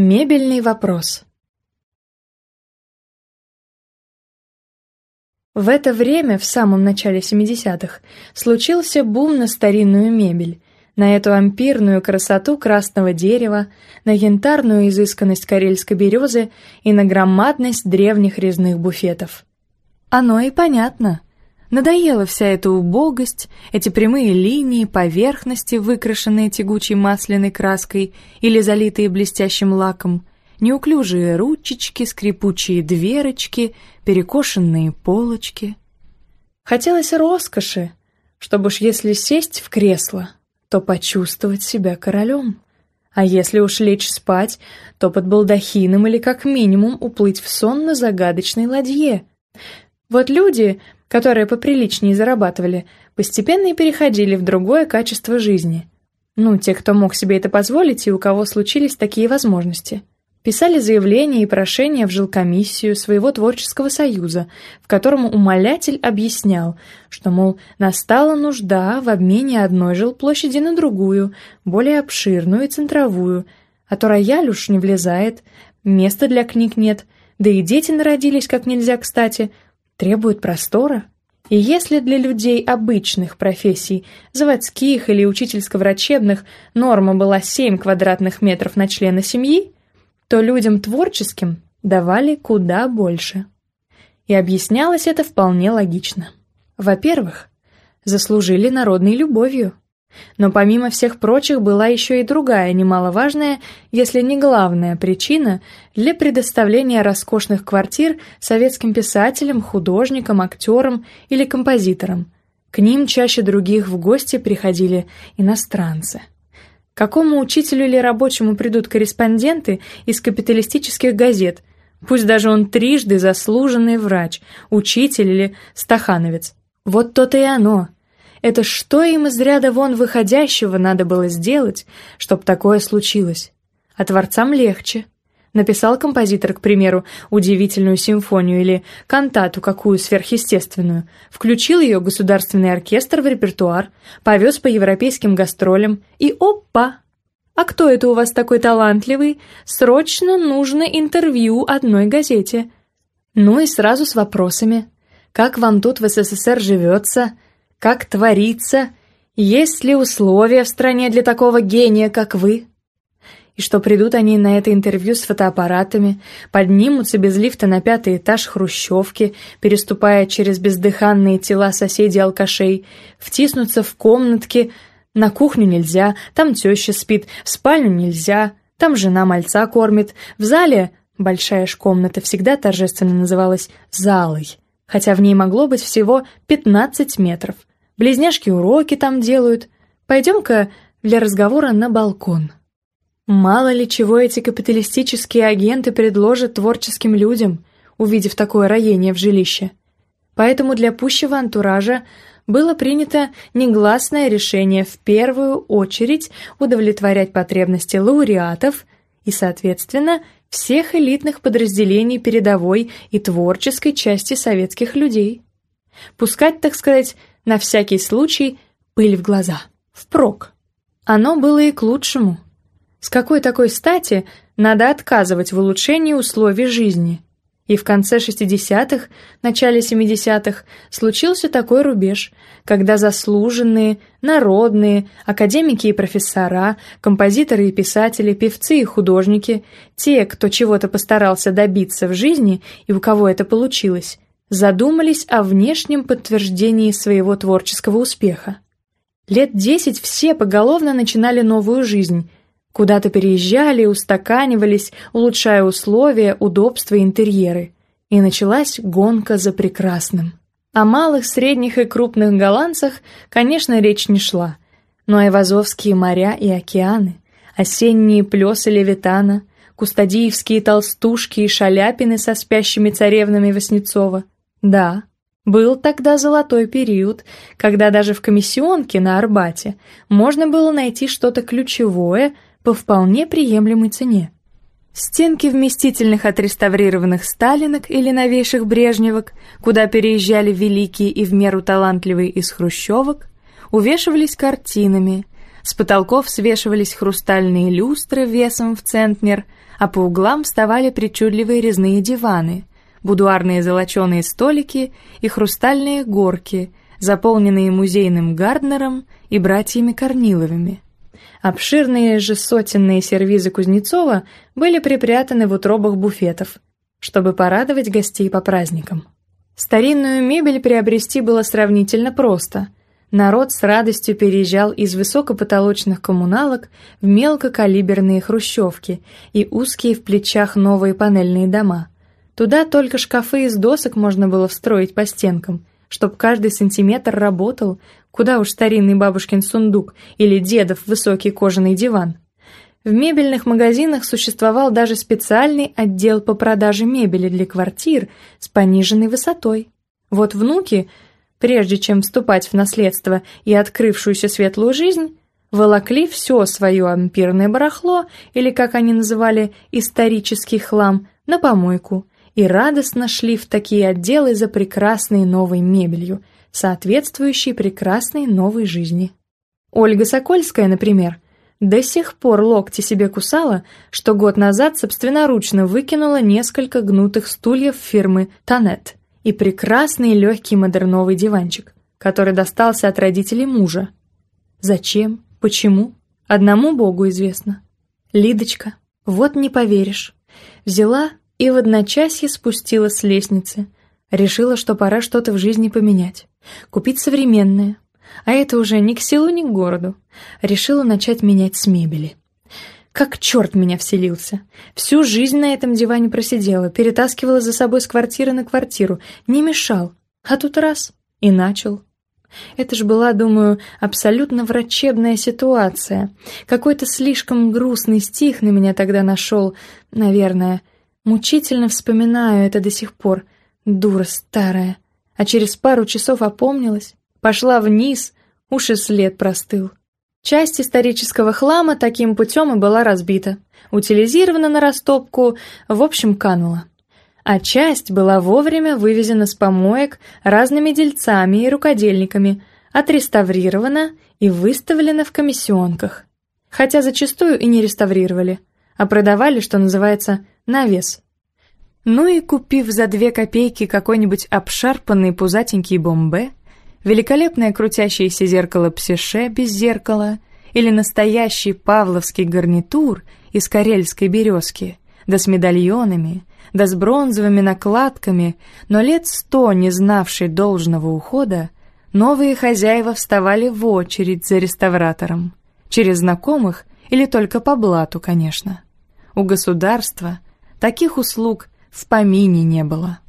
Мебельный вопрос В это время, в самом начале 70-х, случился бум на старинную мебель, на эту ампирную красоту красного дерева, на янтарную изысканность карельской березы и на громадность древних резных буфетов. Оно и понятно. Надоела вся эта убогость, эти прямые линии, поверхности, выкрашенные тягучей масляной краской или залитые блестящим лаком, неуклюжие ручечки, скрипучие дверочки, перекошенные полочки. Хотелось роскоши, чтобы уж если сесть в кресло, то почувствовать себя королем. А если уж лечь спать, то под балдахином или как минимум уплыть в сон на загадочной ладье. Вот люди, которые поприличнее зарабатывали, постепенно и переходили в другое качество жизни. Ну, те, кто мог себе это позволить и у кого случились такие возможности писали заявления и прошения в жилкомиссию своего творческого союза, в котором умолятель объяснял, что, мол, настала нужда в обмене одной жилплощади на другую, более обширную и центровую, а то рояль уж не влезает, места для книг нет, да и дети народились как нельзя кстати, требуют простора. И если для людей обычных профессий, заводских или учительско-врачебных, норма была 7 квадратных метров на члена семьи, то людям творческим давали куда больше. И объяснялось это вполне логично. Во-первых, заслужили народной любовью. Но помимо всех прочих была еще и другая, немаловажная, если не главная причина для предоставления роскошных квартир советским писателям, художникам, актерам или композиторам. К ним чаще других в гости приходили иностранцы. Какому учителю или рабочему придут корреспонденты из капиталистических газет, пусть даже он трижды заслуженный врач, учитель или стахановец? Вот то-то и оно. Это что им из ряда вон выходящего надо было сделать, чтобы такое случилось? А творцам легче. Написал композитор, к примеру, удивительную симфонию или кантату какую сверхъестественную, включил ее государственный оркестр в репертуар, повез по европейским гастролям и опа! А кто это у вас такой талантливый? Срочно нужно интервью одной газете. Ну и сразу с вопросами. Как вам тут в СССР живется? Как творится? Есть ли условия в стране для такого гения, как вы? и что придут они на это интервью с фотоаппаратами, поднимутся без лифта на пятый этаж хрущевки, переступая через бездыханные тела соседей-алкашей, втиснутся в комнатки, на кухню нельзя, там теща спит, в спальню нельзя, там жена мальца кормит, в зале большая ж комната всегда торжественно называлась «залой», хотя в ней могло быть всего 15 метров. Близняшки уроки там делают. Пойдем-ка для разговора на балкон. Мало ли чего эти капиталистические агенты предложат творческим людям, увидев такое роение в жилище. Поэтому для пущего антуража было принято негласное решение в первую очередь удовлетворять потребности лауреатов и, соответственно, всех элитных подразделений передовой и творческой части советских людей. Пускать, так сказать, на всякий случай пыль в глаза, впрок. Оно было и к лучшему – с какой такой стати надо отказывать в улучшении условий жизни? И в конце 60-х, начале 70-х случился такой рубеж, когда заслуженные, народные, академики и профессора, композиторы и писатели, певцы и художники, те, кто чего-то постарался добиться в жизни и у кого это получилось, задумались о внешнем подтверждении своего творческого успеха. Лет десять все поголовно начинали новую жизнь, Куда-то переезжали, устаканивались, улучшая условия, удобства интерьеры. И началась гонка за прекрасным. О малых, средних и крупных голландцах, конечно, речь не шла. Но и Вазовские моря и океаны, осенние плесы Левитана, кустадиевские толстушки и шаляпины со спящими царевнами Васнецова. Да, был тогда золотой период, когда даже в комиссионке на Арбате можно было найти что-то ключевое – по вполне приемлемой цене. Стенки вместительных отреставрированных сталинок или новейших брежневок, куда переезжали великие и в меру талантливые из хрущевок, увешивались картинами, С потолков свешивались хрустальные люстры весом в центнер, а по углам вставали причудливые резные диваны, будуарные золоченые столики и хрустальные горки, заполненные музейным Гарднером и братьями Корниловыми. Обширные же сотенные сервизы Кузнецова были припрятаны в утробах буфетов, чтобы порадовать гостей по праздникам. Старинную мебель приобрести было сравнительно просто. Народ с радостью переезжал из высокопотолочных коммуналок в мелкокалиберные хрущевки и узкие в плечах новые панельные дома. Туда только шкафы из досок можно было встроить по стенкам, чтоб каждый сантиметр работал, куда уж старинный бабушкин сундук или дедов высокий кожаный диван. В мебельных магазинах существовал даже специальный отдел по продаже мебели для квартир с пониженной высотой. Вот внуки, прежде чем вступать в наследство и открывшуюся светлую жизнь, волокли все свое ампирное барахло, или, как они называли, исторический хлам, на помойку, и радостно шли в такие отделы за прекрасной новой мебелью, соответствующей прекрасной новой жизни. Ольга Сокольская, например, до сих пор локти себе кусала, что год назад собственноручно выкинула несколько гнутых стульев фирмы «Тонет» и прекрасный легкий модерновый диванчик, который достался от родителей мужа. Зачем? Почему? Одному Богу известно. Лидочка, вот не поверишь. Взяла и в одночасье спустилась с лестницы. Решила, что пора что-то в жизни поменять. Купить современное, а это уже ни к селу, ни к городу. Решила начать менять с мебели. Как черт меня вселился. Всю жизнь на этом диване просидела, перетаскивала за собой с квартиры на квартиру, не мешал. А тут раз — и начал. Это ж была, думаю, абсолютно врачебная ситуация. Какой-то слишком грустный стих на меня тогда нашел, наверное. Мучительно вспоминаю это до сих пор. Дура старая. А через пару часов опомнилась, Пошла вниз, уж и след простыл. Часть исторического хлама таким путем и была разбита, утилизирована на растопку, в общем, канула. А часть была вовремя вывезена с помоек разными дельцами и рукодельниками, отреставрирована и выставлена в комиссионках. Хотя зачастую и не реставрировали, а продавали, что называется, на вес. Ну и купив за две копейки какой-нибудь обшарпанный пузатенький бомбе, великолепное крутящееся зеркало псише без зеркала или настоящий павловский гарнитур из карельской березки, да с медальонами, да с бронзовыми накладками, но лет сто не знавший должного ухода, новые хозяева вставали в очередь за реставратором, через знакомых или только по блату, конечно. У государства таких услуг в помине не было.